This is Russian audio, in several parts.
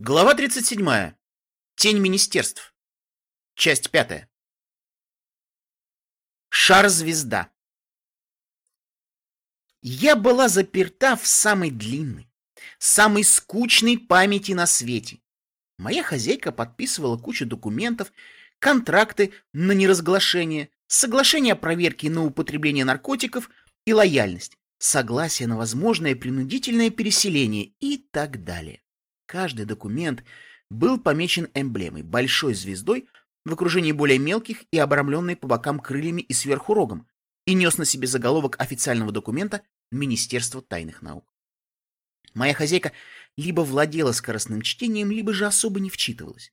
Глава 37. Тень министерств. Часть 5. Шар-звезда. Я была заперта в самой длинной, самой скучной памяти на свете. Моя хозяйка подписывала кучу документов, контракты на неразглашение, соглашение о проверке на употребление наркотиков и лояльность, согласие на возможное принудительное переселение и так далее. Каждый документ был помечен эмблемой, большой звездой в окружении более мелких и обрамленной по бокам крыльями и сверху рогом, и нес на себе заголовок официального документа Министерства тайных наук. Моя хозяйка либо владела скоростным чтением, либо же особо не вчитывалась.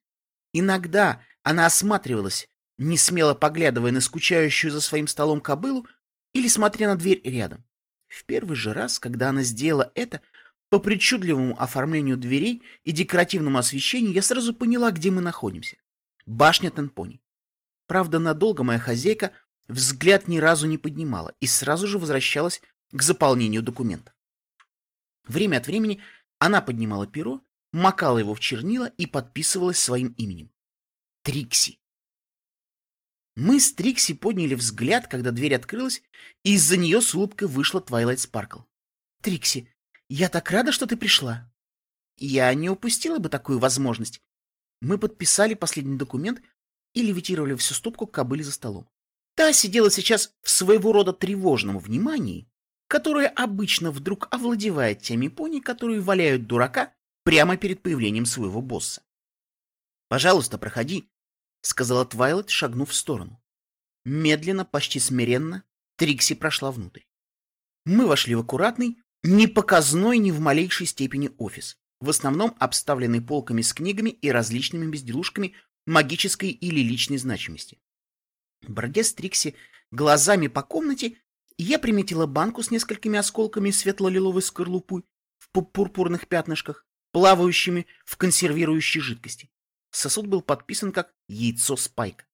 Иногда она осматривалась, не смело поглядывая на скучающую за своим столом кобылу или смотря на дверь рядом. В первый же раз, когда она сделала это, по причудливому оформлению дверей и декоративному освещению я сразу поняла, где мы находимся. Башня Тенпони. Правда, надолго моя хозяйка взгляд ни разу не поднимала и сразу же возвращалась к заполнению документа. Время от времени она поднимала перо, макала его в чернила и подписывалась своим именем. Трикси. Мы с Трикси подняли взгляд, когда дверь открылась, и из-за нее с улыбкой вышла Твайлайт Спаркл. «Трикси, я так рада, что ты пришла. Я не упустила бы такую возможность. Мы подписали последний документ и левитировали всю стопку к кобыле за столом. Та сидела сейчас в своего рода тревожном внимании, которое обычно вдруг овладевает теми пони, которые валяют дурака прямо перед появлением своего босса. «Пожалуйста, проходи», — сказала Твайлет, шагнув в сторону. Медленно, почти смиренно, Трикси прошла внутрь. Мы вошли в аккуратный, не показной ни в малейшей степени офис, в основном обставленный полками с книгами и различными безделушками магической или личной значимости. Бродя с Трикси глазами по комнате, я приметила банку с несколькими осколками светло-лиловой скорлупы в пурпурных пятнышках, плавающими в консервирующей жидкости. Сосуд был подписан как «Яйцо Спайка».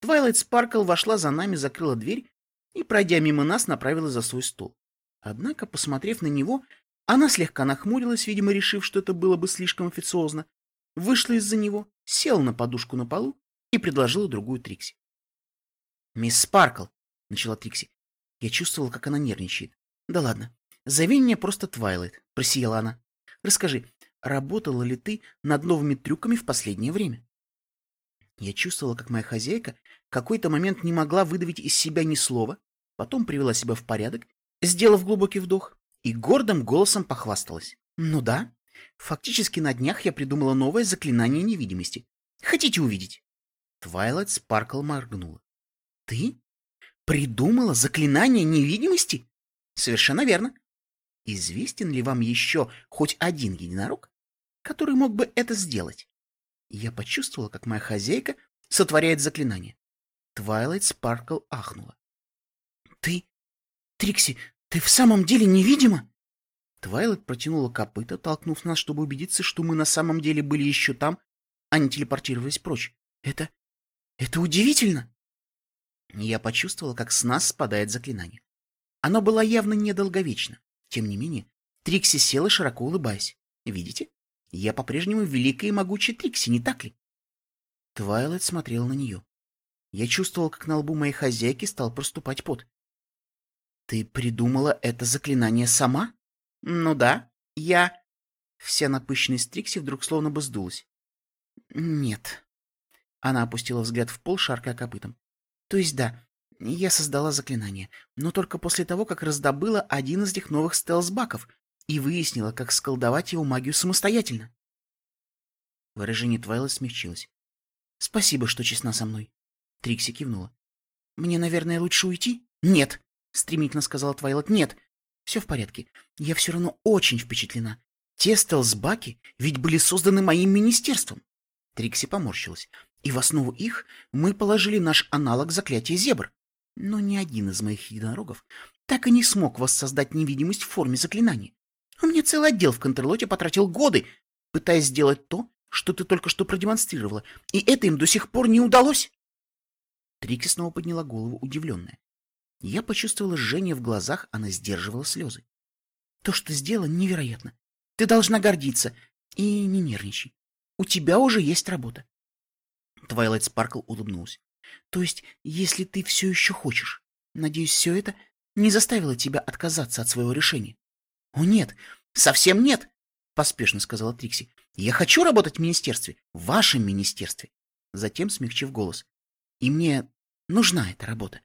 Твайлайт Спаркл вошла за нами, закрыла дверь и, пройдя мимо нас, направилась за свой стол. Однако, посмотрев на него, она слегка нахмурилась, видимо, решив, что это было бы слишком официозно, вышла из-за него, села на подушку на полу и предложила другую Трикси. «Мисс Спаркл», — начала Трикси, — я чувствовала, как она нервничает. «Да ладно, зови меня просто Твайлайт», — просияла она. «Расскажи, работала ли ты над новыми трюками в последнее время?» Я чувствовала, как моя хозяйка в какой-то момент не могла выдавить из себя ни слова, потом привела себя в порядок сделав глубокий вдох, и гордым голосом похвасталась. «Ну да, фактически на днях я придумала новое заклинание невидимости. Хотите увидеть?» Твайлайт Спаркл моргнула. «Ты? Придумала заклинание невидимости?» «Совершенно верно. Известен ли вам еще хоть один единорог, который мог бы это сделать?» Я почувствовала, как моя хозяйка сотворяет заклинание. Твайлайт Спаркл ахнула. «Ты... Трикси, «Ты в самом деле невидима?» Твайлет протянула копыта, толкнув нас, чтобы убедиться, что мы на самом деле были еще там, а не телепортировались прочь. «Это... это удивительно!» Я почувствовала, как с нас спадает заклинание. Оно было явно недолговечно. Тем не менее, Трикси села, широко улыбаясь. «Видите? Я по-прежнему великая и могучая Трикси, не так ли?» Твайлет смотрел на нее. Я чувствовал, как на лбу моей хозяйки стал проступать пот. Ты придумала это заклинание сама? Ну да, я... Вся напыщенность Трикси вдруг словно бы сдулась. Нет. Она опустила взгляд в пол, шаркая копытом. То есть да, я создала заклинание, но только после того, как раздобыла один из этих новых стелсбаков и выяснила, как сколдовать его магию самостоятельно. Выражение Твайла смягчилось. «Спасибо, что честна со мной». Трикси кивнула. «Мне, наверное, лучше уйти?» «Нет!» — стремительно сказала Твайлот. «Нет, все в порядке. Я все равно очень впечатлена. Те стелсбаки ведь были созданы моим министерством». Трикси поморщилась. «И в основу их мы положили наш аналог заклятия зебр. Но ни один из моих единорогов так и не смог воссоздать невидимость в форме заклинания. У меня целый отдел в Контрлоте потратил годы, пытаясь сделать то, что ты только что продемонстрировала, и это им до сих пор не удалось. Трикси снова подняла голову, удивленная. Я почувствовала жжение в глазах, она сдерживала слезы. То, что ты сделала, невероятно. Ты должна гордиться. И не нервничай. У тебя уже есть работа. Твайлайт Спаркл улыбнулась. То есть, если ты все еще хочешь, надеюсь, все это не заставило тебя отказаться от своего решения. О нет, совсем нет, поспешно сказала Трикси. Я хочу работать в министерстве, в вашем министерстве. Затем, смягчив голос. И мне нужна эта работа.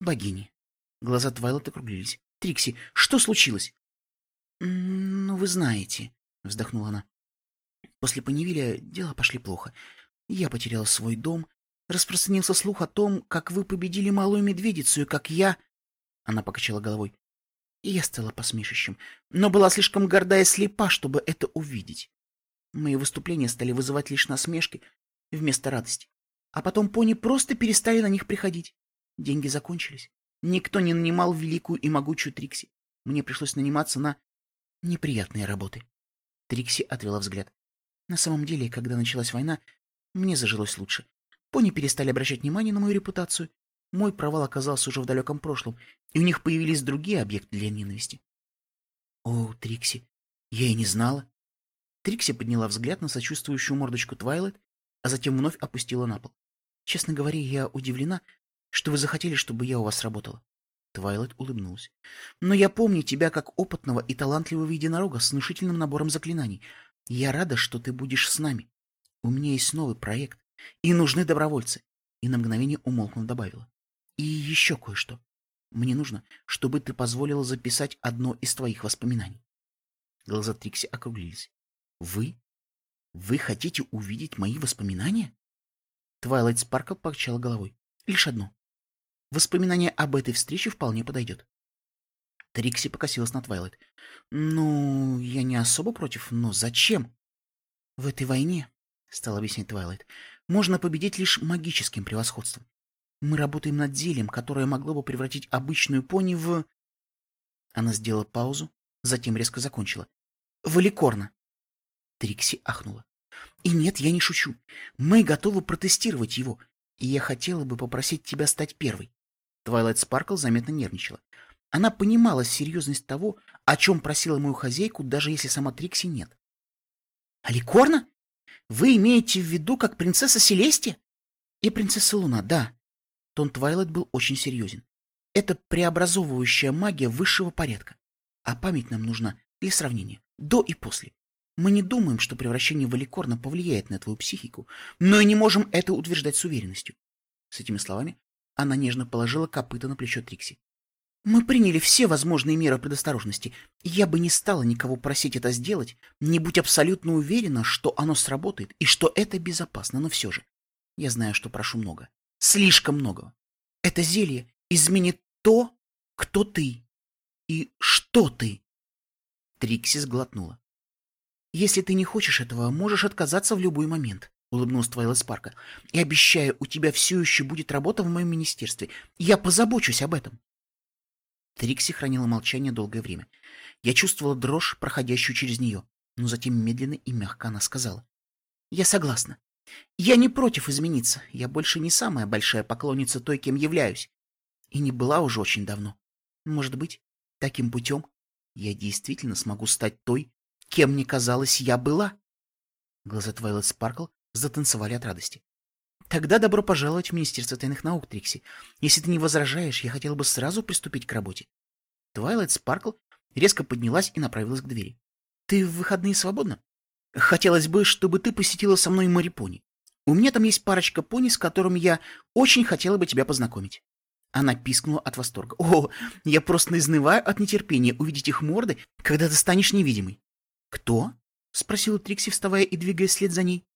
Богини. Глаза Твайлот округлились. Трикси, что случилось? Ну, вы знаете, вздохнула она. После Панивиля дела пошли плохо. Я потерял свой дом, распространился слух о том, как вы победили малую медведицу и как я... Она покачала головой. И я стала посмешищем, но была слишком горда и слепа, чтобы это увидеть. Мои выступления стали вызывать лишь насмешки вместо радости. А потом пони просто перестали на них приходить. Деньги закончились. Никто не нанимал великую и могучую Трикси. Мне пришлось наниматься на неприятные работы. Трикси отвела взгляд. На самом деле, когда началась война, мне зажилось лучше. Пони перестали обращать внимание на мою репутацию. Мой провал оказался уже в далеком прошлом, и у них появились другие объекты для ненависти. О, Трикси, я и не знала. Трикси подняла взгляд на сочувствующую мордочку Твайлет, а затем вновь опустила на пол. Честно говоря, я удивлена, что вы захотели, чтобы я у вас работала. Твайлет улыбнулась. Но я помню тебя как опытного и талантливого единорога с внушительным набором заклинаний. Я рада, что ты будешь с нами. У меня есть новый проект, и нужны добровольцы. И на мгновение умолкнув добавила. И еще кое-что. Мне нужно, чтобы ты позволила записать одно из твоих воспоминаний. Глаза Трикси округлились. Вы? Вы хотите увидеть мои воспоминания? Твайлайт Спаркл покачала головой. Лишь одно. Воспоминание об этой встрече вполне подойдет. Трикси покосилась на Твайлайт. Ну, я не особо против, но зачем? В этой войне, стала объяснять Твайлайт, можно победить лишь магическим превосходством. Мы работаем над зельем, которое могло бы превратить обычную пони в... Она сделала паузу, затем резко закончила. Валикорна. Трикси ахнула. И нет, я не шучу. Мы готовы протестировать его, и я хотела бы попросить тебя стать первой. Твайлайт Спаркл заметно нервничала. Она понимала серьезность того, о чем просила мою хозяйку, даже если сама Трикси нет. «Аликорна? Вы имеете в виду как принцесса Селестия?» «И принцесса Луна, да». Тон Твайлайт был очень серьезен. «Это преобразовывающая магия высшего порядка. А память нам нужна для сравнения, до и после. Мы не думаем, что превращение в Аликорна повлияет на твою психику, но и не можем это утверждать с уверенностью. С этими словами она нежно положила копыта на плечо Трикси. Мы приняли все возможные меры предосторожности. Я бы не стала никого просить это сделать, не будь абсолютно уверена, что оно сработает и что это безопасно, но все же. Я знаю, что прошу много. Слишком много. Это зелье изменит то, кто ты и что ты. Трикси сглотнула. Если ты не хочешь этого, можешь отказаться в любой момент, улыбнулась Твайла Спарка. И обещаю, у тебя все еще будет работа в моем министерстве. Я позабочусь об этом. Трикси хранила молчание долгое время. Я чувствовала дрожь, проходящую через нее, но затем медленно и мягко она сказала. «Я согласна. Я не против измениться. Я больше не самая большая поклонница той, кем являюсь. И не была уже очень давно. Может быть, таким путем я действительно смогу стать той, Кем мне казалось, я была? Глаза Твайлет Спаркл затанцевали от радости. Тогда добро пожаловать в Министерство тайных наук, Трикси. Если ты не возражаешь, я хотела бы сразу приступить к работе. Твайлайт Спаркл резко поднялась и направилась к двери. Ты в выходные свободна? Хотелось бы, чтобы ты посетила со мной Марипони. У меня там есть парочка пони, с которыми я очень хотела бы тебя познакомить. Она пискнула от восторга. О, я просто изнываю от нетерпения увидеть их морды, когда ты станешь невидимой. «Кто?» — спросила Трикси, вставая и двигаясь вслед за ней.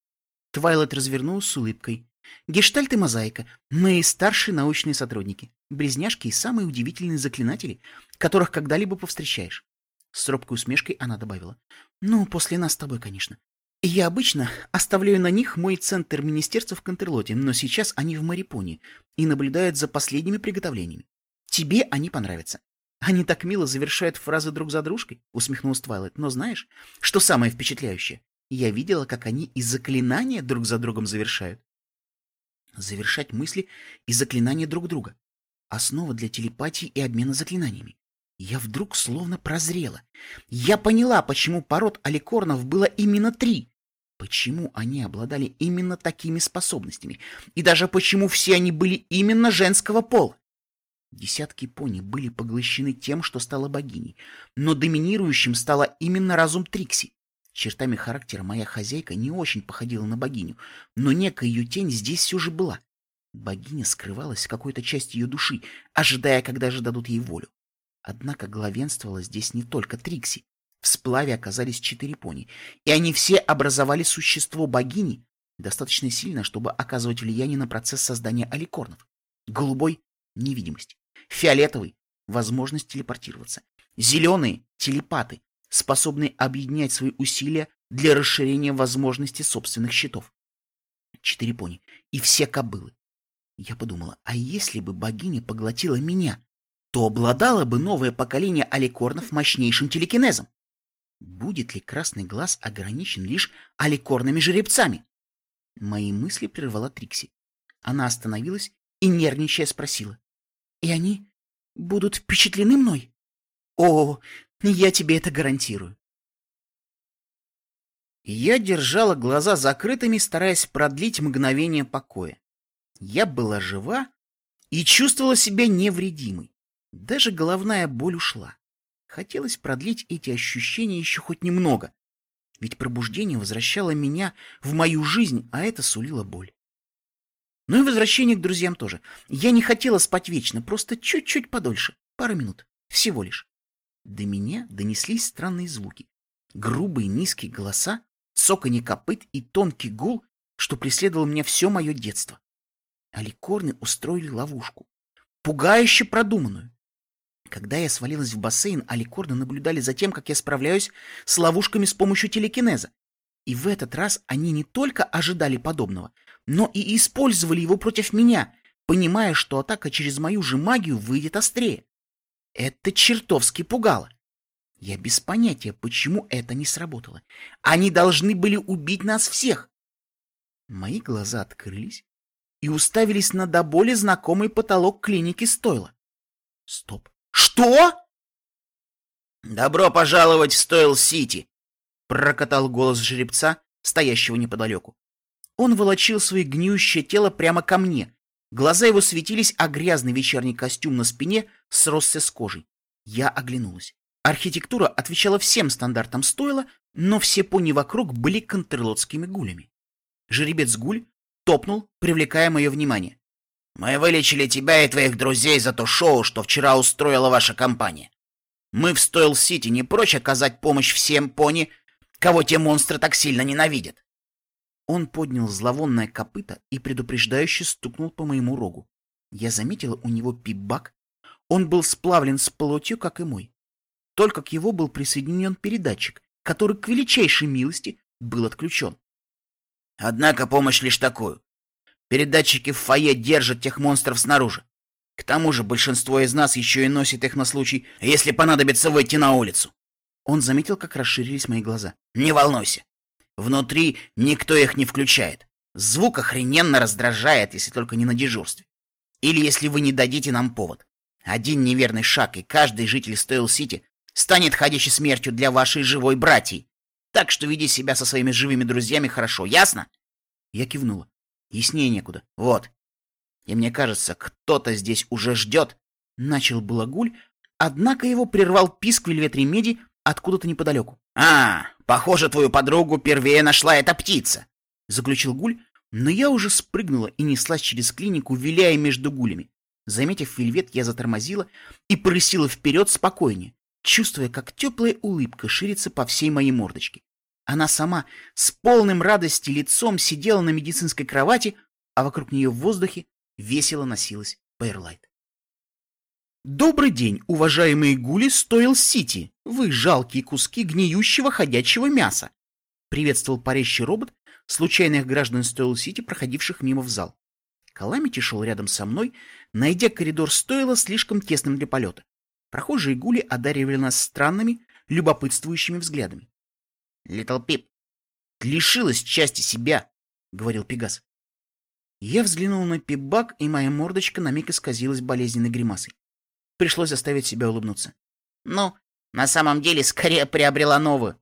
Твайлайт развернулась с улыбкой. «Гештальт и мозаика. Мы старшие научные сотрудники. Близняшки и самые удивительные заклинатели, которых когда-либо повстречаешь». С робкой усмешкой она добавила. «Ну, после нас с тобой, конечно. Я обычно оставляю на них мой центр министерства в Контерлоте, но сейчас они в Марипоне и наблюдают за последними приготовлениями. Тебе они понравятся. Они так мило завершают фразы друг за дружкой, усмехнулась Твайлайт. Но знаешь, что самое впечатляющее? Я видела, как они и заклинания друг за другом завершают. Завершать мысли и заклинания друг друга. Основа для телепатии и обмена заклинаниями. Я вдруг словно прозрела. Я поняла, почему пород аликорнов было именно три. Почему они обладали именно такими способностями. И даже почему все они были именно женского пола. Десятки пони были поглощены тем, что стала богиней, но доминирующим стала именно разум Трикси. Чертами характера моя хозяйка не очень походила на богиню, но некая ее тень здесь все же была. Богиня скрывалась в какой-то части ее души, ожидая, когда же дадут ей волю. Однако главенствовала здесь не только Трикси. В сплаве оказались четыре пони, и они все образовали существо богини, достаточно сильно, чтобы оказывать влияние на процесс создания аликорнов. Голубой — невидимость. Фиолетовый — возможность телепортироваться. Зеленые — телепаты, способные объединять свои усилия для расширения возможностей собственных щитов. Четыре пони и все кобылы. Я подумала, а если бы богиня поглотила меня, то обладало бы новое поколение аликорнов мощнейшим телекинезом. Будет ли красный глаз ограничен лишь аликорными жеребцами? Мои мысли прервала Трикси. Она остановилась и, нервничая, спросила. И они будут впечатлены мной? О, я тебе это гарантирую. Я держала глаза закрытыми, стараясь продлить мгновение покоя. Я была жива и чувствовала себя невредимой. Даже головная боль ушла. Хотелось продлить эти ощущения еще хоть немного, ведь пробуждение возвращало меня в мою жизнь, а это сулило боль. Ну и возвращение к друзьям тоже. Я не хотела спать вечно, просто чуть-чуть подольше, пару минут, всего лишь. До меня донеслись странные звуки. Грубые низкие голоса, цоканье копыт и тонкий гул, что преследовал меня все мое детство. Аликорны устроили ловушку, пугающе продуманную. Когда я свалилась в бассейн, аликорны наблюдали за тем, как я справляюсь с ловушками с помощью телекинеза. И в этот раз они не только ожидали подобного, но и использовали его против меня, понимая, что атака через мою же магию выйдет острее. Это чертовски пугало. Я без понятия, почему это не сработало. Они должны были убить нас всех. Мои глаза открылись и уставились на до боли знакомый потолок клиники стойла. Стоп. «Что?» «Добро пожаловать в Стойл-Сити!» — прокатал голос жеребца, стоящего неподалеку. Он волочил свое гниющее тело прямо ко мне. Глаза его светились, а грязный вечерний костюм на спине сросся с кожей. Я оглянулась. Архитектура отвечала всем стандартам стойла, но все пони вокруг были контрлотскими гулями. Жеребец-гуль топнул, привлекая мое внимание. Мы вылечили тебя и твоих друзей за то шоу, что вчера устроила ваша компания. Мы в Стойл-Сити не прочь оказать помощь всем пони, кого те монстры так сильно ненавидят. Он поднял зловонное копыто и предупреждающе стукнул по моему рогу. Я заметила у него пип-бак. Он был сплавлен с плотью, как и мой. Только к его был присоединен передатчик, который к величайшей милости был отключен. Однако помощь лишь такую. Передатчики в фойе держат тех монстров снаружи. К тому же большинство из нас еще и носит их на случай, если понадобится выйти на улицу. Он заметил, как расширились мои глаза. Не волнуйся. Внутри никто их не включает. Звук охрененно раздражает, если только не на дежурстве. Или если вы не дадите нам повод. Один неверный шаг, и каждый житель Стойл-Сити станет ходячей смертью для вашей живой братьи. Так что веди себя со своими живыми друзьями хорошо, ясно? Я кивнула. Яснее некуда. Вот. И мне кажется, кто-то здесь уже ждет. Начал было гуль, однако его прервал писк вельветрей меди откуда-то неподалеку. «А, похоже, твою подругу первее нашла эта птица!» Заключил гуль, но я уже спрыгнула и неслась через клинику, виляя между гулями. Заметив вельвет, я затормозила и прысила вперед спокойнее, чувствуя, как теплая улыбка ширится по всей моей мордочке. Она сама с полным радости лицом сидела на медицинской кровати, а вокруг нее в воздухе весело носилась Пейрлайт. Добрый день, уважаемые гули Стойл-Сити! Вы жалкие куски гниющего ходячего мяса! Приветствовал парящий робот случайных граждан Стойл-Сити, проходивших мимо в зал. Каламити шел рядом со мной, найдя коридор Стойла слишком тесным для полета. Прохожие гули одаривали нас странными, любопытствующими взглядами. Литл Пип, лишилась части себя, — говорил Пегас. Я взглянул на Пипбак, и моя мордочка на миг исказилась болезненной гримасой. Пришлось заставить себя улыбнуться. Ну, на самом деле, скорее приобрела новую.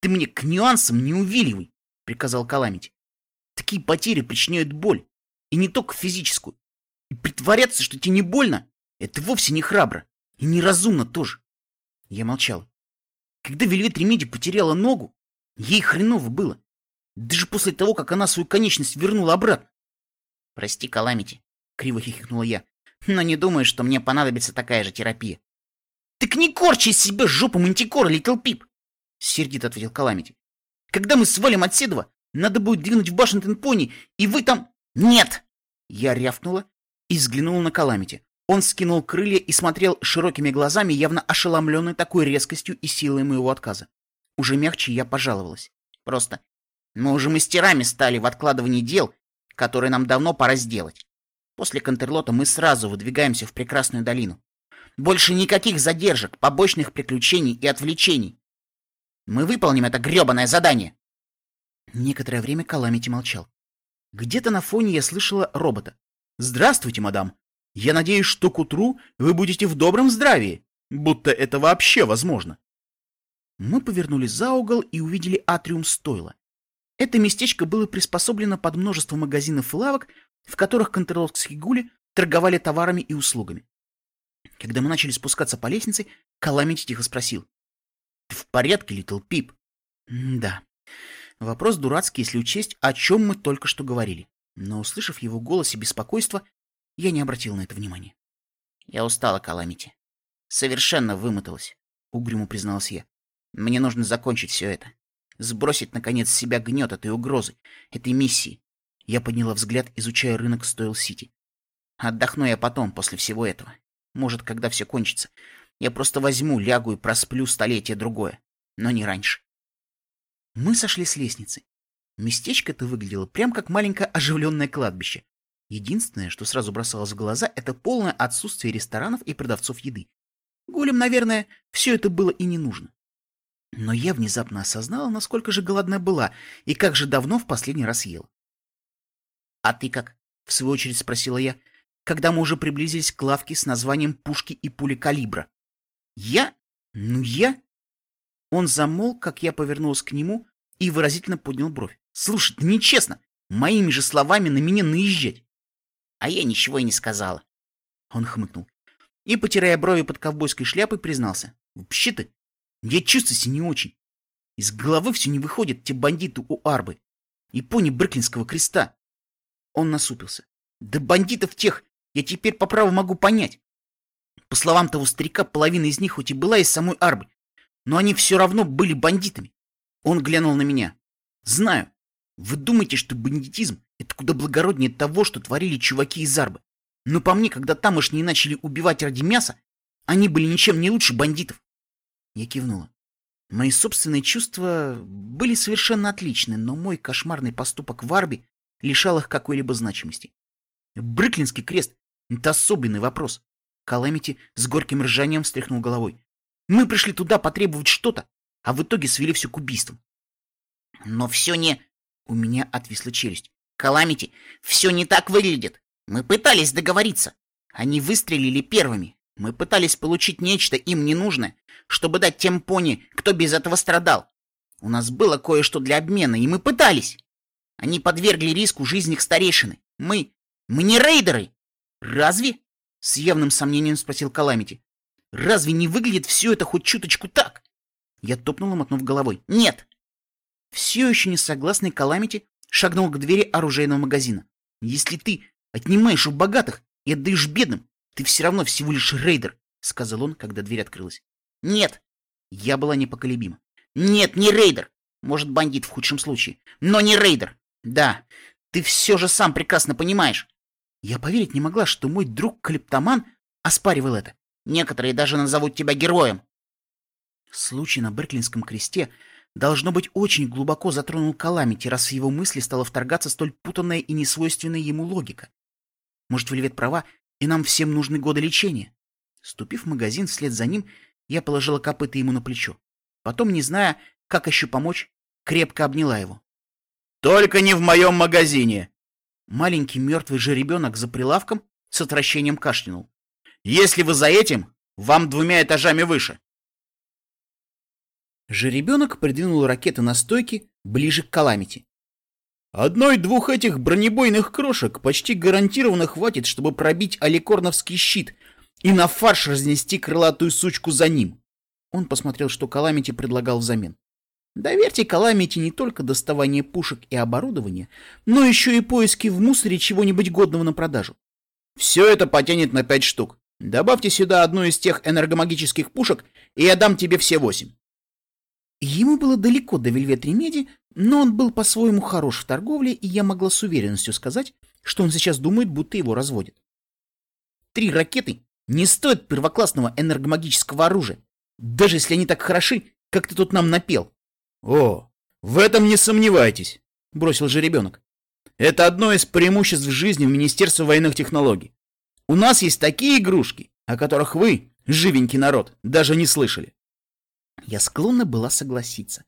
Ты мне к нюансам не увиливай, приказал Каламити. Такие потери причиняют боль, и не только физическую. И притворяться, что тебе не больно, это вовсе не храбро, и неразумно тоже. Я молчала. Когда Вельвет Ремеди потеряла ногу, ей хреново было. Даже после того, как она свою конечность вернула обратно. «Прости, Каламити», — криво хихикнула я, «но не думаю, что мне понадобится такая же терапия». «Так не корчи из себя жопу мантикоры, Литл Пип!» — сердито ответил Каламити. «Когда мы свалим от Седова, надо будет двинуть в Вашингтон-Пони, и вы там...» «Нет!» Я рявкнула и взглянула на Каламити. Он скинул крылья и смотрел широкими глазами, явно ошеломленный такой резкостью и силой моего отказа. Уже мягче я пожаловалась. Просто мы уже мастерами стали в откладывании дел, которые нам давно пора сделать. После Контерлота мы сразу выдвигаемся в прекрасную долину. Больше никаких задержек, побочных приключений и отвлечений. Мы выполним это грёбаное задание. Некоторое время Каламити молчал. Где-то на фоне я слышала робота. «Здравствуйте, мадам. Я надеюсь, что к утру вы будете в добром здравии, будто это вообще возможно». Мы повернули за угол и увидели атриум стойла. Это местечко было приспособлено под множество магазинов и лавок, в которых контролские гули торговали товарами и услугами. Когда мы начали спускаться по лестнице, Каламити тихо спросил. «Ты в порядке, Литл Пип?» «Да». Вопрос дурацкий, если учесть, о чем мы только что говорили. Но, услышав его голос и беспокойство, я не обратил на это внимания. «Я устала, Каламити. Совершенно вымоталась», — угрюмо призналась я. «Мне нужно закончить все это. Сбросить, наконец, с себя гнет этой угрозы, этой миссии. Я подняла взгляд, изучая рынок Стойл-Сити. Отдохну я потом, после всего этого. Может, когда все кончится. Я просто возьму, лягу и просплю столетие другое. Но не раньше. Мы сошли с лестницы. Местечко-то выглядело прям как маленькое оживленное кладбище. Единственное, что сразу бросалось в глаза, это полное отсутствие ресторанов и продавцов еды. Гулям, наверное, все это было и не нужно. Но я внезапно осознала, насколько же голодная была и как же давно в последний раз ела. «А ты как?» — в свою очередь спросила я, когда мы уже приблизились к лавке с названием «Пушки и пули калибра». «Я? Ну я?» Он замолк, как я повернулась к нему и выразительно поднял бровь. «Слушай, это нечестно! Моими же словами на меня наезжать!» А я ничего и не сказала. Он хмыкнул и, потирая брови под ковбойской шляпой, признался. «Вообще-то я чувствую себя не очень. Из головы все не выходят те бандиты у Арбы и пони Бреклинского креста. Он насупился. Да бандитов тех я теперь по праву могу понять. По словам того старика, половина из них хоть и была из самой Арбы, но они все равно были бандитами. Он глянул на меня. Знаю. Вы думаете, что бандитизм — это куда благороднее того, что творили чуваки из Арбы. Но по мне, когда тамошние начали убивать ради мяса, они были ничем не лучше бандитов. Я кивнула. Мои собственные чувства были совершенно отличны, но мой кошмарный поступок в Арби лишал их какой-либо значимости. Бриклинский крест — это особенный вопрос. Каламити с горьким ржанием встряхнул головой. Мы пришли туда потребовать что-то, а в итоге свели все к убийствам. Но все не... У меня отвисла челюсть. Каламити, все не так выглядит. Мы пытались договориться. Они выстрелили первыми. Мы пытались получить нечто им ненужное, чтобы дать тем пони, кто без этого страдал. У нас было кое-что для обмена, и мы пытались. Они подвергли риску жизни их старейшины. Мы... мы не рейдеры. Разве? С явным сомнением спросил Каламити. Разве не выглядит все это хоть чуточку так? Я топнула, мотнув головой. Нет. Все еще не согласный Каламити шагнул к двери оружейного магазина. Если ты отнимаешь у богатых и отдаешь бедным, ты все равно всего лишь рейдер, сказал он, когда дверь открылась. Нет. Я была непоколебима. Нет, не рейдер. Может, бандит в худшем случае. Но не рейдер. Да, ты все же сам прекрасно понимаешь. Я поверить не могла, что мой друг-клептоман оспаривал это. Некоторые даже назовут тебя героем. Случай на Берклинском кресте должно быть очень глубоко затронул Каламити, раз в его мысли стала вторгаться столь путанная и несвойственная ему логика. Может, Вельвет права, и нам всем нужны годы лечения? Ступив в магазин вслед за ним, я положила копыта ему на плечо. Потом, не зная, как еще помочь, крепко обняла его. «Только не в моем магазине!» Маленький мертвый жеребенок за прилавком с отвращением кашлянул. «Если вы за этим, Вам двумя этажами выше. Жеребенок придвинул ракеты на стойке ближе к Каламити. Одной-двух этих бронебойных крошек почти гарантированно хватит, чтобы пробить аликорновский щит и на фарш разнести крылатую сучку за ним. Он посмотрел, что Каламити предлагал взамен. Доверьте Каламити не только доставание пушек и оборудования, но еще и поиски в мусоре чего-нибудь годного на продажу. Все это потянет на пять штук. Добавьте сюда одну из тех энергомагических пушек, и я дам тебе все восемь. Ему было далеко до Вельвет Ремеди, но он был по-своему хорош в торговле, и я могла с уверенностью сказать, что он сейчас думает, будто его разводят. Три ракеты не стоят первоклассного энергомагического оружия, даже если они так хороши, как ты тут нам напел. — О, в этом не сомневайтесь, — бросил же ребенок. Это одно из преимуществ жизни в Министерстве военных технологий. У нас есть такие игрушки, о которых вы, живенький народ, даже не слышали. Я склонна была согласиться.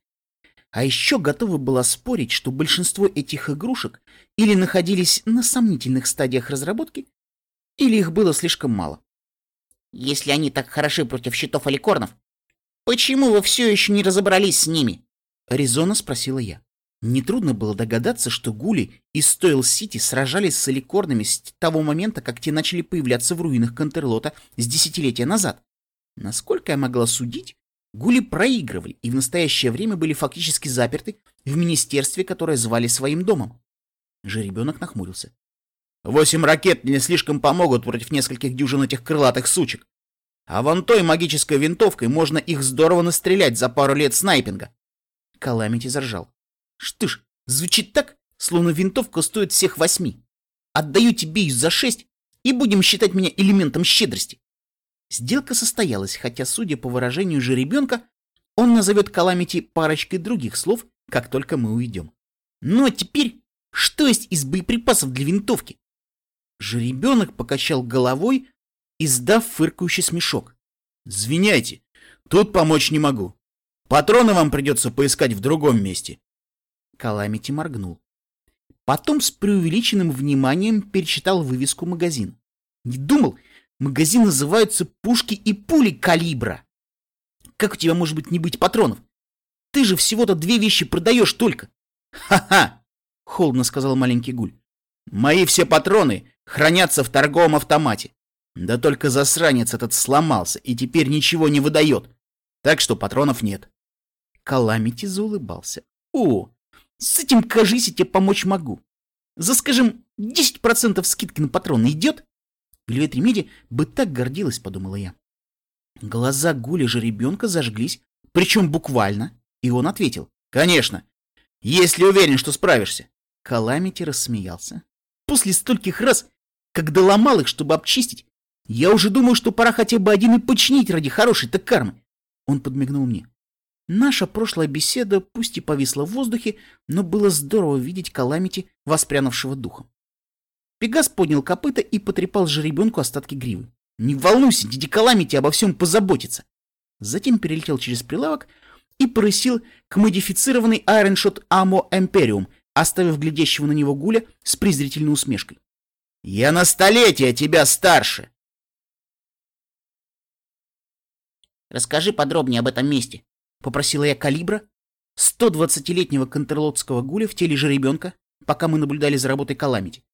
А еще готова была спорить, что большинство этих игрушек или находились на сомнительных стадиях разработки, или их было слишком мало. Если они так хороши против щитов аликорнов, почему вы все еще не разобрались с ними? Резонно спросила я. Нетрудно было догадаться, что гули из Стойл-Сити сражались с аликорнами с того момента, как те начали появляться в руинах Контерлота с десятилетия назад. Насколько я могла судить, гули проигрывали и в настоящее время были фактически заперты в министерстве, которое звали своим домом. Жеребенок нахмурился. «Восемь ракет не слишком помогут против нескольких дюжин этих крылатых сучек. А вон той магической винтовкой можно их здорово настрелять за пару лет снайпинга». Каламити заржал. Что ж, звучит так, словно винтовка стоит всех восьми. Отдаю тебе ее за шесть, и будем считать меня элементом щедрости. Сделка состоялась, хотя, судя по выражению жеребенка, он назовет Каламити парочкой других слов, как только мы уйдем. Ну а теперь, что есть из боеприпасов для винтовки? Жеребенок покачал головой, издав фыркающий смешок. «Звиняйте, тут помочь не могу. Патроны вам придется поискать в другом месте. Каламити моргнул. Потом с преувеличенным вниманием перечитал вывеску магазина. Не думал, магазин называется «Пушки и пули калибра». Как у тебя может быть не быть патронов? Ты же всего-то две вещи продаешь только. Ха-ха, холодно сказал маленький гуль. Мои все патроны хранятся в торговом автомате. Да только засранец этот сломался и теперь ничего не выдает. Так что патронов нет. Каламити заулыбался. О, с этим, кажись, я тебе помочь могу. За, скажем, 10% скидки на патроны идет? Вельвет Ремеди бы так гордилась, подумала я. Глаза Гуля жеребенка зажглись, причем буквально, и он ответил. Конечно, если уверен, что справишься. Каламити рассмеялся. После стольких раз, когда ломал их, чтобы обчистить, я уже думал, что пора хотя бы один и починить ради хорошей-то кармы. Он подмигнул мне. Наша прошлая беседа пусть и повисла в воздухе, но было здорово видеть Каламити, воспрянувшего духом. Пегас поднял копыта и потрепал жеребенку остатки гривы. «Не волнуйся, дядя Каламити обо всем позаботится!» Затем перелетел через прилавок и порысил к модифицированной Shot Ammo Imperium, оставив глядящего на него гуля с презрительной усмешкой. «Я на столетие тебя старше!» «Расскажи подробнее об этом месте», Попросила я калибра, 120-летнего контрлотского гуля в теле жеребенка, пока мы наблюдали за работой Каламити.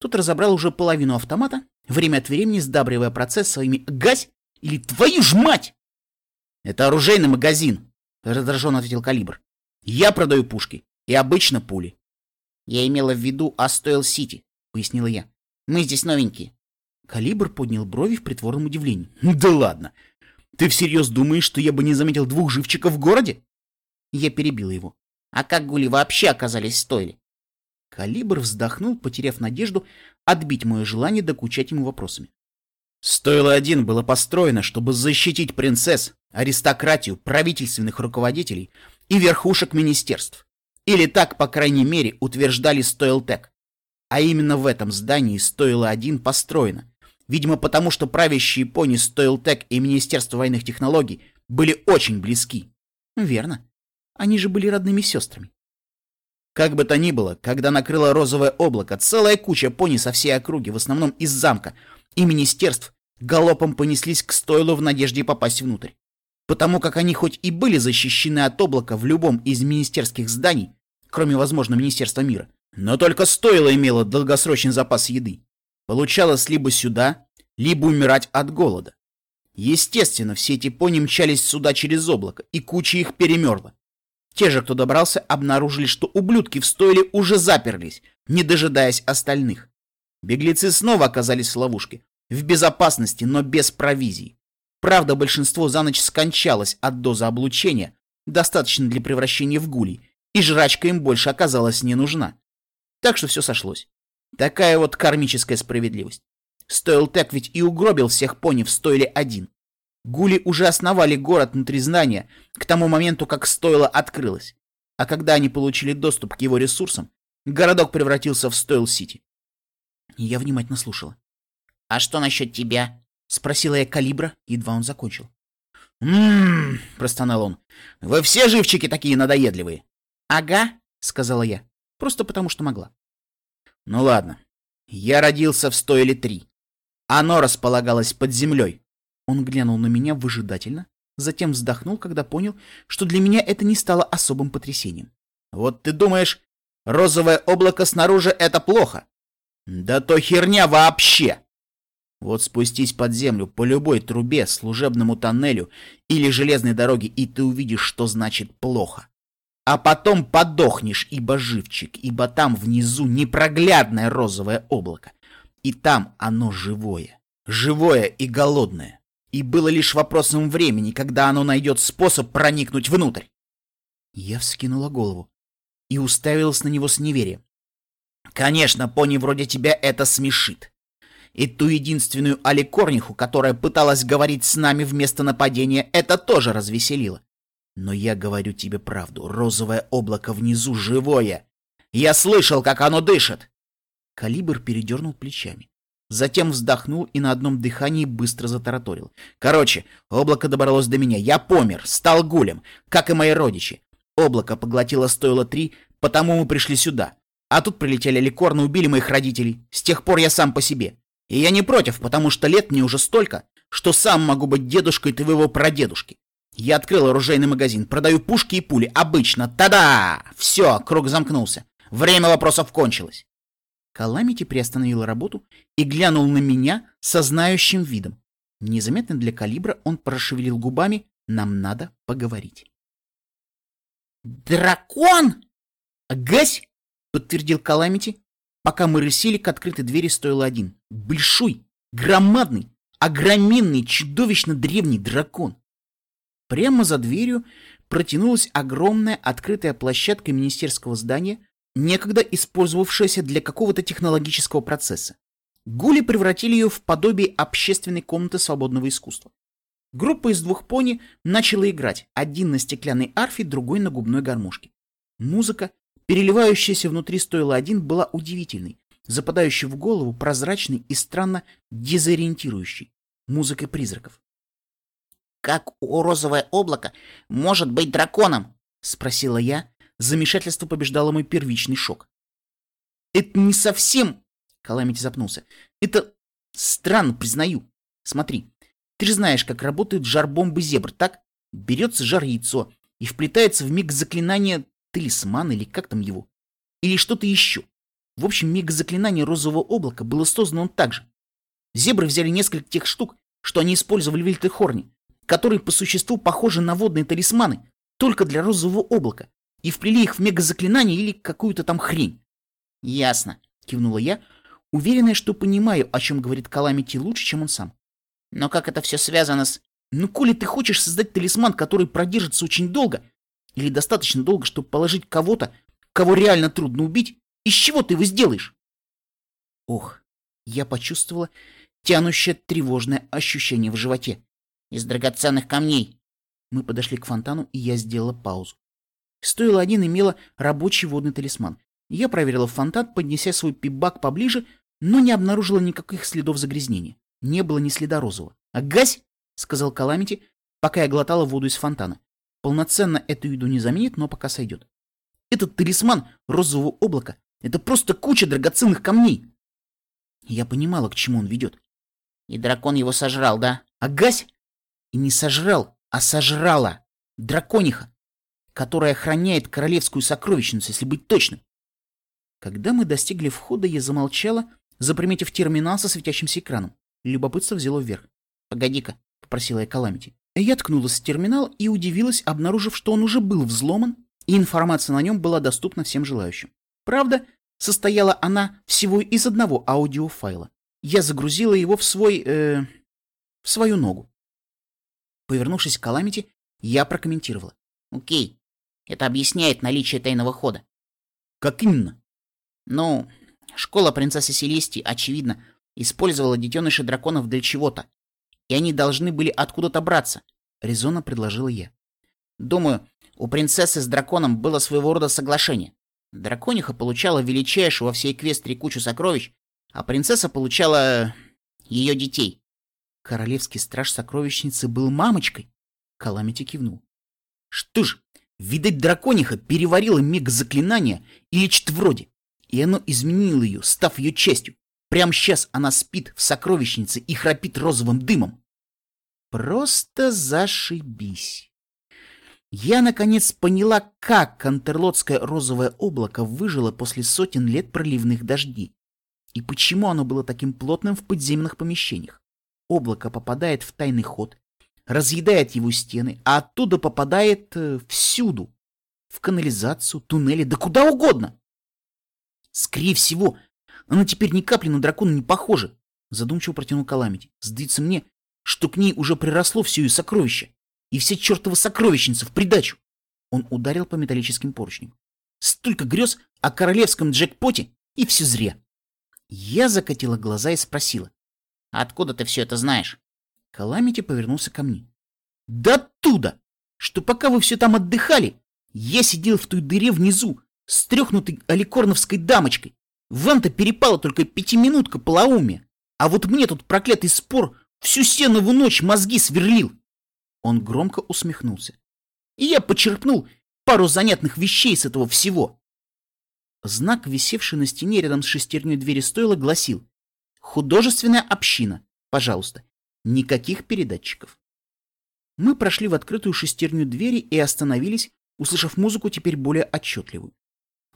Тут разобрал уже половину автомата, время от времени сдабривая процесс своими «гась» или «твою ж мать!» «Это оружейный магазин», — раздраженно ответил Калибр. «Я продаю пушки, и обычно пули». «Я имела в виду Астойл Сити», — пояснила я. «Мы здесь новенькие». Калибр поднял брови в притворном удивлении. «Да ладно! Ты всерьез думаешь, что я бы не заметил двух живчиков в городе? Я перебил его. А как гули вообще оказались в стойле? Калибр вздохнул, потеряв надежду отбить мое желание докучать ему вопросами. Стойло один было построено, чтобы защитить принцесс, аристократию, правительственных руководителей и верхушек министерств. Или так, по крайней мере, утверждали Стойлтек. А именно в этом здании Стойло один построено, Видимо, потому что правящие пони Стоилтек и Министерство военных технологий были очень близки. Верно. Они же были родными сестрами. Как бы то ни было, когда накрыло розовое облако, целая куча пони со всей округи, в основном из замка и министерств, галопом понеслись к стойлу в надежде попасть внутрь. Потому как они хоть и были защищены от облака в любом из министерских зданий, кроме, возможно, Министерства мира, но только стойло имело долгосрочный запас еды. Получалось либо сюда, либо умирать от голода. Естественно, все эти пони мчались сюда через облако, и куча их перемерла. Те же, кто добрался, обнаружили, что ублюдки в стойле уже заперлись, не дожидаясь остальных. Беглецы снова оказались в ловушке, в безопасности, но без провизии. Правда, большинство за ночь скончалось от дозы облучения, достаточно для превращения в гулей, и жрачка им больше оказалась не нужна. Так что все сошлось. Такая вот кармическая справедливость. Стоил так ведь и угробил всех пони в стойле один. Гули уже основали город внутри знания к тому моменту, как стойло открылось. А когда они получили доступ к его ресурсам, городок превратился в Стойл-Сити. Я внимательно слушала. «А что насчет тебя?» — спросила я Калибра, едва он закончил. «Ммм», — простонал он, — «вы все живчики такие надоедливые». «Ага», — сказала я, просто потому что могла. «Ну ладно, я родился в стойле три. Оно располагалось под землей, он глянул на меня выжидательно, затем вздохнул, когда понял, что для меня это не стало особым потрясением. «Вот ты думаешь, розовое облако снаружи — это плохо? Да то херня вообще!» Вот спустись под землю по любой трубе, служебному тоннелю или железной дороге, и ты увидишь, что значит плохо. А потом подохнешь, ибо живчик, ибо там внизу непроглядное розовое облако. И там оно живое, живое и голодное и было лишь вопросом времени, когда оно найдет способ проникнуть внутрь. Я вскинула голову и уставилась на него с неверием. Конечно, пони вроде тебя это смешит. И ту единственную аликорниху, которая пыталась говорить с нами вместо нападения, это тоже развеселило. Но я говорю тебе правду, розовое облако внизу живое. Я слышал, как оно дышит. Калибр передернул плечами. Затем вздохнул и на одном дыхании быстро затараторил. Короче, облако добралось до меня. Я помер, стал гулем, как и мои родичи. Облако поглотило стоило три, потому мы пришли сюда. А тут прилетели ликорны, убили моих родителей. С тех пор я сам по себе. И я не против, потому что лет мне уже столько, что сам могу быть дедушкой твоего прадедушки. Я открыл оружейный магазин, продаю пушки и пули. Обычно. Та-да! Все, круг замкнулся. Время вопросов кончилось. Каламити приостановил работу и глянул на меня со знающим видом. Незаметно для калибра он прошевелил губами «Нам надо поговорить». «Дракон!» «Гась!» — подтвердил Каламити, пока мы рысили к открытой двери стоило один. Большой, громадный, огроменный, чудовищно древний дракон. Прямо за дверью протянулась огромная открытая площадка министерского здания некогда использовавшаяся для какого-то технологического процесса. Гули превратили ее в подобие общественной комнаты свободного искусства. Группа из двух пони начала играть, один на стеклянной арфе, другой на губной гармошке. Музыка, переливающаяся внутри стойла один, была удивительной, западающей в голову, прозрачной и странно дезориентирующей, музыкой призраков. «Как у розовое облако может быть драконом?» — спросила я, Замешательство побеждало мой первичный шок. «Это не совсем...» — Каламити запнулся. «Это странно, признаю. Смотри, ты же знаешь, как работает жар бомбы зебр, так? Берется жар яйцо и вплетается в миг заклинания талисман или как там его. Или что-то еще. В общем, миг заклинания розового облака было создано так же. Зебры взяли несколько тех штук, что они использовали в Вильтехорне, которые по существу похожи на водные талисманы, только для розового облака, и вплели их в мегазаклинание или какую-то там хрень. — Ясно, — кивнула я, уверенная, что понимаю, о чем говорит Каламити лучше, чем он сам. — Но как это все связано с... Ну, коли ты хочешь создать талисман, который продержится очень долго, или достаточно долго, чтобы положить кого-то, кого реально трудно убить, из чего ты его сделаешь? Ох, я почувствовала тянущее тревожное ощущение в животе. Из драгоценных камней. Мы подошли к фонтану, и я сделала паузу. Стоило один имела рабочий водный талисман. Я проверила фонтан, поднеся свой пибак поближе, но не обнаружила никаких следов загрязнения. Не было ни следа розового. «Агась!» — сказал Каламити, пока я глотала воду из фонтана. Полноценно эту еду не заменит, но пока сойдет. Этот талисман розового облака — это просто куча драгоценных камней. Я понимала, к чему он ведет. И дракон его сожрал, да? Агась? И не сожрал, а сожрала. Дракониха, которая охраняет королевскую сокровищницу, если быть точным. Когда мы достигли входа, я замолчала, заприметив терминал со светящимся экраном. Любопытство взяло вверх. «Погоди-ка», — попросила я Каламити. Я ткнулась в терминал и удивилась, обнаружив, что он уже был взломан, и информация на нем была доступна всем желающим. Правда, состояла она всего из одного аудиофайла. Я загрузила его в свой... Э, в свою ногу. Повернувшись к Каламити, я прокомментировала. «Окей, это объясняет наличие тайного хода». «Как именно?» «Ну, школа принцессы Селестии, очевидно, использовала детенышей драконов для чего-то, и они должны были откуда-то браться», — резонно предложила я. «Думаю, у принцессы с драконом было своего рода соглашение. Дракониха получала величайшую во всей Эквестрии кучу сокровищ, а принцесса получала ее детей. Королевский страж сокровищницы был мамочкой. Каламити кивнул. Что ж, видать, дракониха переварила мег заклинания или что-то вроде, и оно изменило ее, став ее частью. Прямо сейчас она спит в сокровищнице и храпит розовым дымом. Просто зашибись. Я, наконец, поняла, как контерлотское розовое облако выжило после сотен лет проливных дождей. И почему оно было таким плотным в подземных помещениях. Облако попадает в тайный ход, разъедает его стены, а оттуда попадает э, всюду. В канализацию, туннели, да куда угодно. Скорее всего, оно теперь ни капли на дракона не похоже, задумчиво протянул Каламити. Сдается мне, что к ней уже приросло все ее сокровище и все чертовы сокровищницы в придачу. Он ударил по металлическим поручням. Столько грез о королевском джекпоте, и все зря. Я закатила глаза и спросила. «Откуда ты все это знаешь?» Каламити повернулся ко мне. «Да оттуда! Что пока вы все там отдыхали, я сидел в той дыре внизу с трехнутой аликорновской дамочкой. Вам-то перепала только пятиминутка полоумия, а вот мне тут проклятый спор всю сеновую ночь мозги сверлил. Он громко усмехнулся. И я почерпнул пару занятных вещей с этого всего. Знак, висевший на стене рядом с шестерней двери стойла, гласил «Художественная община. Пожалуйста, никаких передатчиков». Мы прошли в открытую шестерню двери и остановились, услышав музыку теперь более отчетливую.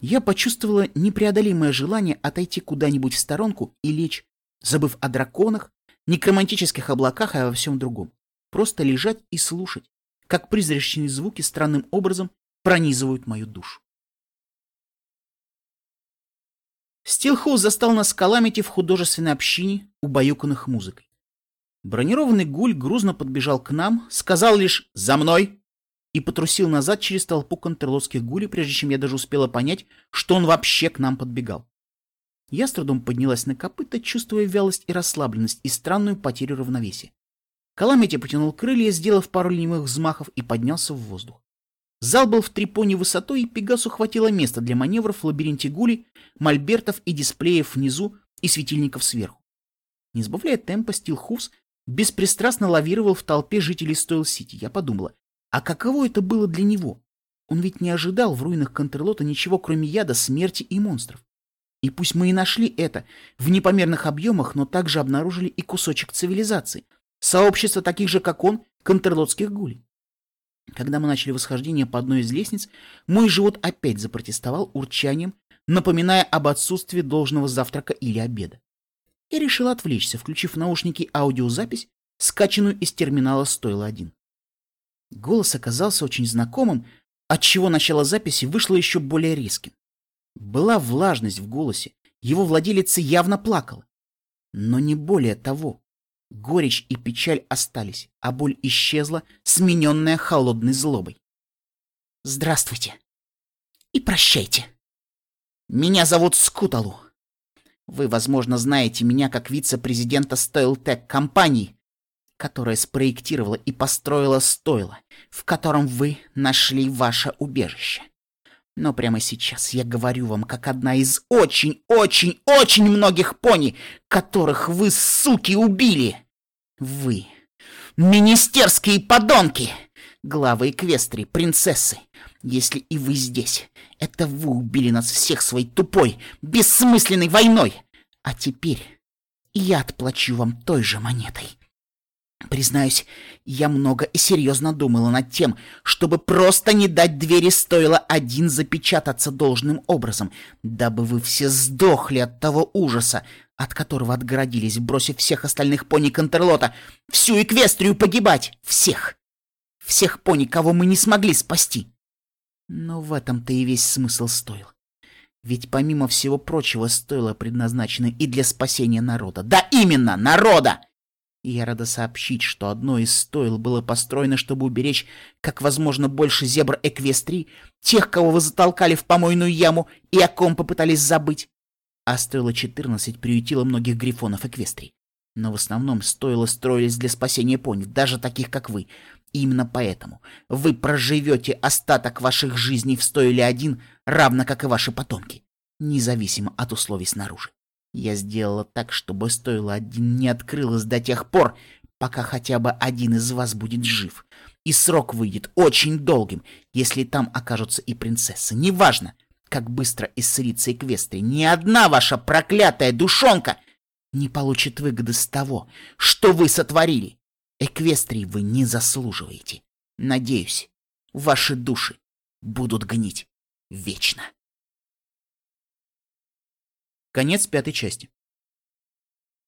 Я почувствовала непреодолимое желание отойти куда-нибудь в сторонку и лечь, забыв о драконах, некромантических облаках и обо всем другом просто лежать и слушать, как призрачные звуки странным образом пронизывают мою душу. Стилхоус застал нас Каламити в художественной общине, убаюканных музыкой. Бронированный гуль грузно подбежал к нам, сказал лишь «За мной!» и потрусил назад через толпу контрлотских гулей, прежде чем я даже успела понять, что он вообще к нам подбегал. Я с трудом поднялась на копыта, чувствуя вялость и расслабленность и странную потерю равновесия. Каламити потянул крылья, сделав пару ленивых взмахов, и поднялся в воздух. Зал был в три пони высотой, и Пегасу хватило места для маневров в лабиринте гулей, мольбертов и дисплеев внизу и светильников сверху. Не сбавляя темпа, Стилхуфс беспристрастно лавировал в толпе жителей Стойл-Сити. Я подумала, а каково это было для него? Он ведь не ожидал в руинах Контрлота ничего, кроме яда, смерти и монстров. И пусть мы и нашли это в непомерных объемах, но также обнаружили и кусочек цивилизации, сообщество таких же, как он, контрлотских гулей. Когда мы начали восхождение по одной из лестниц, мой живот опять запротестовал урчанием, напоминая об отсутствии должного завтрака или обеда. Я решил отвлечься, включив в наушники аудиозапись, скачанную из терминала стоило один. Голос оказался очень знакомым, отчего начало записи вышло еще более резким. Была влажность в голосе, его владелица явно плакала. Но не более того. Горечь и печаль остались, а боль исчезла, смененная холодной злобой. «Здравствуйте и прощайте. Меня зовут Скуталу. Вы, возможно, знаете меня как вице-президента Стоилтек компании, которая спроектировала и построила стойло, в котором вы нашли ваше убежище. Но прямо сейчас я говорю вам, как одна из очень-очень-очень многих пони, которых вы, суки, убили. Вы, министерские подонки, главы Эквестрии, принцессы, если и вы здесь, это вы убили нас всех своей тупой, бессмысленной войной. А теперь я отплачу вам той же монетой. Признаюсь, я много и серьезно думала над тем, чтобы просто не дать двери стоило один запечататься должным образом, дабы вы все сдохли от того ужаса, от которого отгородились, бросив всех остальных пони Контерлота, всю Эквестрию погибать, всех. Всех пони, кого мы не смогли спасти. Но в этом-то и весь смысл стоил. Ведь помимо всего прочего стоило предназначено и для спасения народа. Да именно, народа! Я рада сообщить, что одно из стоил было построено, чтобы уберечь как возможно больше зебр Эквестрии, тех, кого вы затолкали в помойную яму и о ком попытались забыть. А стоило 14 приютило многих грифонов Эквестрии. Но в основном стоило строились для спасения пони, даже таких, как вы. И именно поэтому вы проживете остаток ваших жизней в стойле один, равно как и ваши потомки, независимо от условий снаружи. Я сделала так, чтобы стоило один не открылось до тех пор, пока хотя бы один из вас будет жив. И срок выйдет очень долгим, если там окажутся и принцессы. Неважно, как быстро исцелится Эквестрия, ни одна ваша проклятая душонка не получит выгоды с того, что вы сотворили. Эквестрии вы не заслуживаете. Надеюсь, ваши души будут гнить вечно. Конец пятой части.